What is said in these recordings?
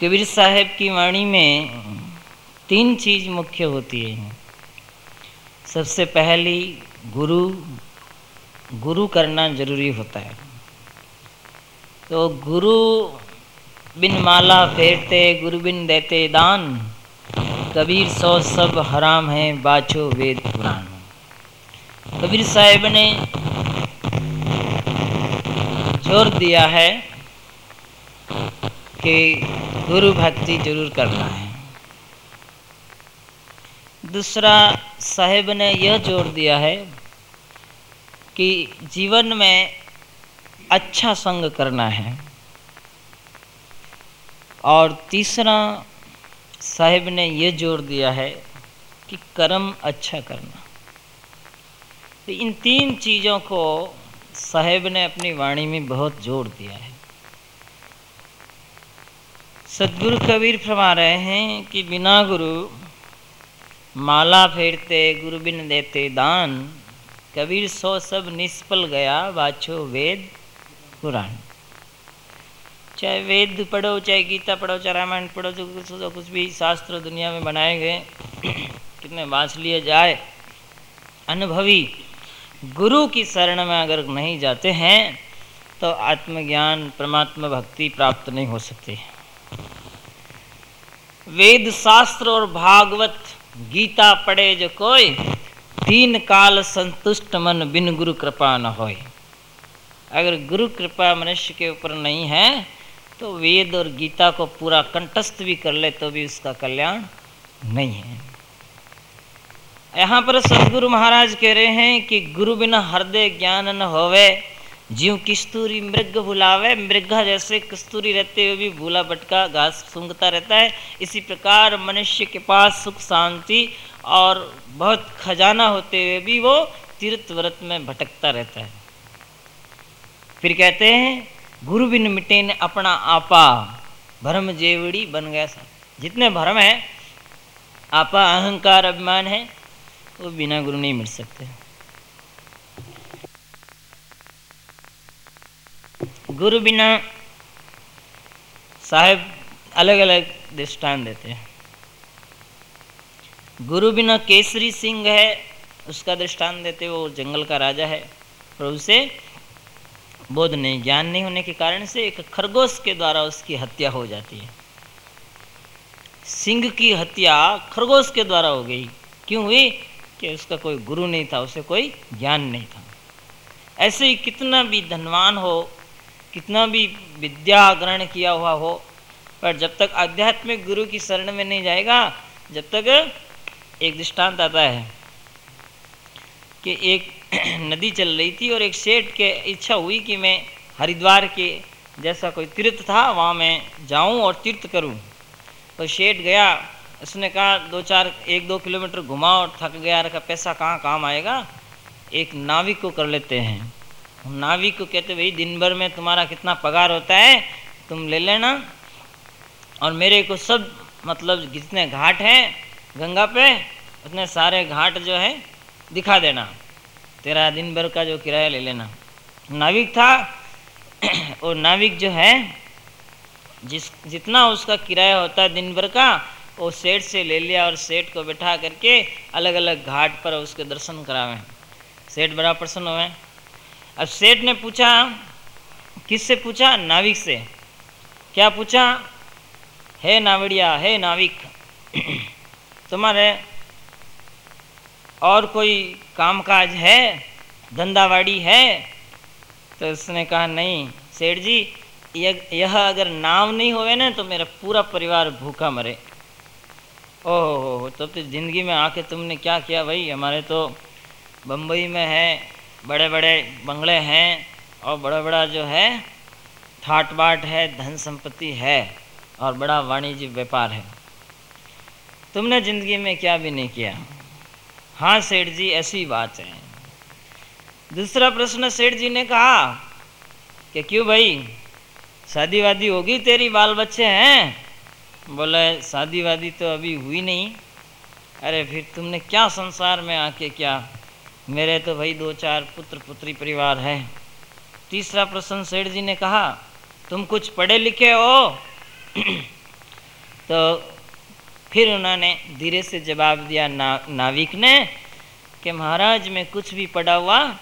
कबीर साहब की वाणी में तीन चीज़ मुख्य होती है। सबसे पहली, गुरु गुरु करना ज़रूरी होता है। तो गुरु बिन माला फेरते, गुरु बिन देते दान, कबीर सौ सब हराम है, बाछो वेद पुराण। कबीर साहब ने ज़ोर दिया है कि गुरु भक्ति ज़रूर करना है। दूसरा, साहेब ने यह ज़ोर दिया है कि जीवन में अच्छा संग करना है। और तीसरा, साहेब ने यह ज़ोर दिया है कि कर्म अच्छा करना। तो इन तीन चीज़ों को साहेब ने अपनी वाणी में बहुत ज़ोर दिया है। सदगुरु कबीर फरमा रहे हैं कि बिना गुरु माला फेरते, गुरु बिन देते दान। कबीर सो सब निष्फल गया, बाछो वेद पुराण। चाहे वेद पढ़ो, चाहे गीता पढ़ो, चाहे रामायण पढ़ो, जो कुछ जो कुछ भी शास्त्र दुनिया में बनाए गए, कितने बाँच लिए जाए। अनुभवी गुरु की शरण में अगर नहीं जाते हैं तो आत्मज्ञान, परमात्मा भक्ति प्राप्त नहीं हो सकती। वेद शास्त्र और भागवत गीता पढ़े जो कोई, तीन काल संतुष्ट मन बिन गुरु कृपा न होए। अगर गुरु कृपा मनुष्य के ऊपर नहीं है तो वेद और गीता को पूरा कंठस्थ भी कर ले तो भी उसका कल्याण नहीं है। यहाँ पर सदगुरु महाराज कह रहे हैं कि गुरु बिना हृदय ज्ञान न होवे। जीव किस्तूरी मृग भुलावे, मृगा जैसे कस्तूरी रहते हुए भी भूला भटका, घास सूंघता रहता है। इसी प्रकार मनुष्य के पास सुख शांति और बहुत खजाना होते हुए भी वो तीर्थ व्रत में भटकता रहता है। फिर कहते हैं, गुरु बिन मिटे ने अपना आपा, भरम जेवड़ी बन गया सा। जितने भरम है, आपा अहंकार अभिमान है, वो बिना गुरु नहीं मिल सकते। गुरु बिना साहेब अलग अलग दृष्टान देते हैं। गुरु बिना केसरी सिंह है, उसका दृष्टान देते वो जंगल का राजा है, और उसे बोध नहीं, ज्ञान नहीं होने के कारण से एक खरगोश के द्वारा उसकी हत्या हो जाती है। सिंह की हत्या खरगोश के द्वारा हो गई। क्यों हुई? कि उसका कोई गुरु नहीं था, उसे कोई ज्ञान नहीं था। ऐसे ही कितना भी धनवान हो कितना भी विद्या ग्रहण किया हुआ हो, पर जब तक आध्यात्मिक गुरु की शरण में नहीं जाएगा, जब तक एक दृष्टांत आता है कि एक नदी चल रही थी और एक सेठ के इच्छा हुई कि मैं हरिद्वार के जैसा कोई तीर्थ था, वहाँ मैं जाऊँ और तीर्थ करूँ। तो सेठ गया, उसने कहा, दो चार, एक दो किलोमीटर घुमा और थक गया, रखा, पैसा कहाँ, काम आएगा? एक नाविक को कर लेते हैं। नाविक को कहते भाई दिन भर में तुम्हारा कितना पगार होता है, तुम ले लेना। और मेरे को सब मतलब जितने घाट हैं, गंगा पे, उतने सारे घाट जो है, दिखा देना। तेरा दिन भर का जो किराया ले लेना। नाविक था, और नाविक जो है, जिस, जितना उसका किराया होता है दिन भर का, वो सेठ से ले लिया और सेठ को बैठा करके अलग अलग घाट पर उसके दर्शन करावे। सेठ बड़ा प्रसन्न हुए। अब सेठ ने पूछा, किससे पूछा? नाविक से। क्या पूछा? हे नावड़िया, हे नाविक, तुम्हारे और कोई कामकाज है? धंधावाड़ी है? तो उसने कहा, नहीं, सेठ जी, यह अगर नाव नहीं होवे ना तो मेरा पूरा परिवार भूखा मरे। ओहो, हो तो तो ज़िंदगी में आके तुमने क्या किया? भाई, हमारे तो बम्बई में है बड़े बड़े बंगले हैं और बड़ा बड़ा जो है ठाट बाट है धन संपत्ति है और बड़ा वाणिज्य व्यापार है। तुमने ज़िंदगी में क्या भी नहीं किया? हाँ सेठ जी, ऐसी बात है। दूसरा प्रश्न सेठ जी ने कहा कि क्यों भाई शादी वादी होगी तेरी बाल बच्चे हैं? बोले शादी वादी तो अभी हुई नहीं। अरे फिर तुमने क्या संसार में आके क्या मेरे तो भाई दो चार पुत्र पुत्री परिवार है। तीसरा प्रश्न सेठ जी ने कहा, तुम कुछ पढ़े लिखे हो? तो फिर उन्होंने धीरे से जवाब दिया, ना, नाविक ने, कि महाराज मैं कुछ भी पढ़ा हुआ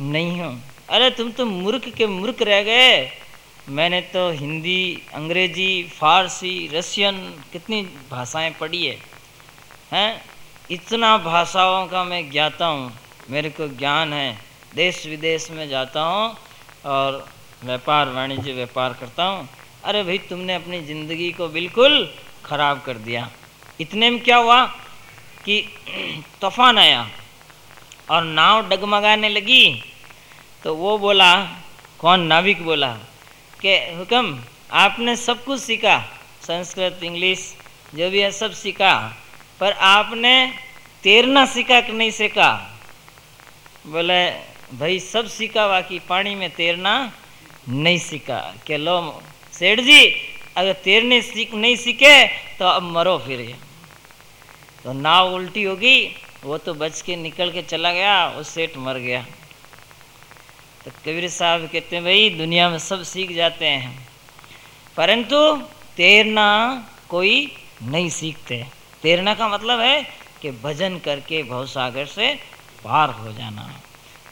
नहीं हूँ। अरे तुम तो मूर्ख के मूर्ख रह गए। मैंने तो हिंदी, अंग्रेज़ी, फारसी, रशियन कितनी भाषाएँ पढ़ी है, हैं? इतना भाषाओं का मैं ज्ञाता हूँ। मेरे को ज्ञान है देश विदेश में जाता हूँ और व्यापार, वाणिज्य, व्यापार करता हूँ। अरे भाई, तुमने अपनी ज़िंदगी को बिल्कुल ख़राब कर दिया। इतने में क्या हुआ कि तूफ़ान आया और नाव डगमगाने लगी। तो वो बोला, कौन? नाविक बोला कि, हुक्म, आपने सब कुछ सीखा। संस्कृत, इंग्लिश, जो भी है सब सीखा। पर आपने तैरना सीखा कि नहीं सीखा? बोले, भाई, सब सीखा बाकी, पानी में तैरना नहीं सीखा। के लो, सेठ जी, अगर तैरने सीख, नहीं सीखे तो अब मरो फिर तो नाव उल्टी होगी वो तो बच के निकल के चला गया, वो सेठ मर गया। तो कबीर साहब कहते हैं, भाई, दुनिया में सब सीख जाते हैं, परंतु तैरना कोई नहीं सीखते। तैरना का मतलब है कि भजन करके भवसागर से पार हो जाना।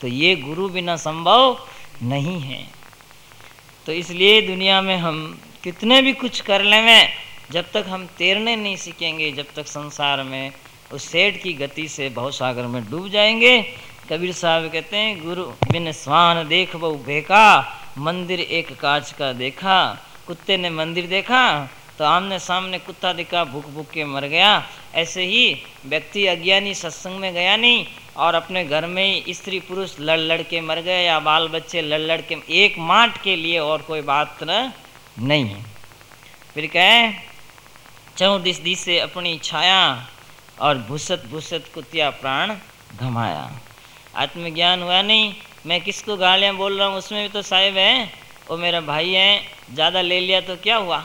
तो ये गुरु बिना संभव नहीं है। तो इसलिए दुनिया में हम कितने भी कुछ कर लें जब तक हम तैरने नहीं सीखेंगे, जब तक संसार में उस सेठ की गति से बहुत सागर में डूब जाएँगे। कबीर साहब कहते हैं, गुरु बिन स्वान देख बहु बेका मंदिर एक कांच का देखा, कुत्ते ने मंदिर देखा तो आमने सामने कुत्ता दिखा, भूख भूख के मर गया। ऐसे ही व्यक्ति अज्ञानी सत्संग में गया नहीं और अपने घर में ही स्त्री पुरुष लड़ लड़ के मर गए या बाल बच्चे लड़ लड़ के, एक माट के लिए और कोई बात नहीं है। फिर कहे चौदिस दिस से अपनी छाया और भूसत भूसत कुतिया प्राण घमाया। आत्मज्ञान हुआ नहीं, मैं किसको गालियाँ बोल रहा हूँ, उसमें भी तो साहिब है, वो मेरा भाई है, ज़्यादा ले लिया तो क्या हुआ?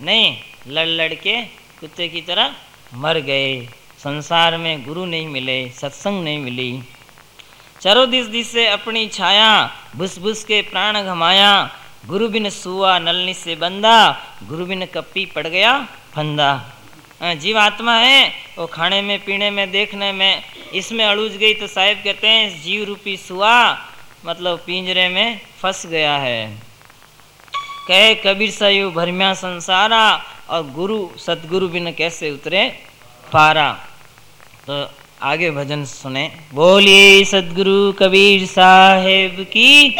नहीं लड़ लड़ के कुत्ते की तरह मर गए। संसार में गुरु नहीं मिले, सत्संग नहीं मिली। चरो दिस दिस से अपनी छाया, भुस भुस के प्राण घमाया। गुरु बिन सुआ नलनी से बंदा, गुरु बिन कप्पी पड़ गया फंदा। जीव आत्मा है वो खाने में, पीने में, देखने में, इसमें अड़ूज गई तो साहेब कहते हैं, जीव रूपी सुआ मतलब पिंजरे में फंस गया है। कहे, कबीर सयु भरम्या संसारा, और गुरु, सतगुरु बिन कैसे उतरे? पारा। तो आगे भजन सुने। बोलिए सदगुरु कबीर साहेब की।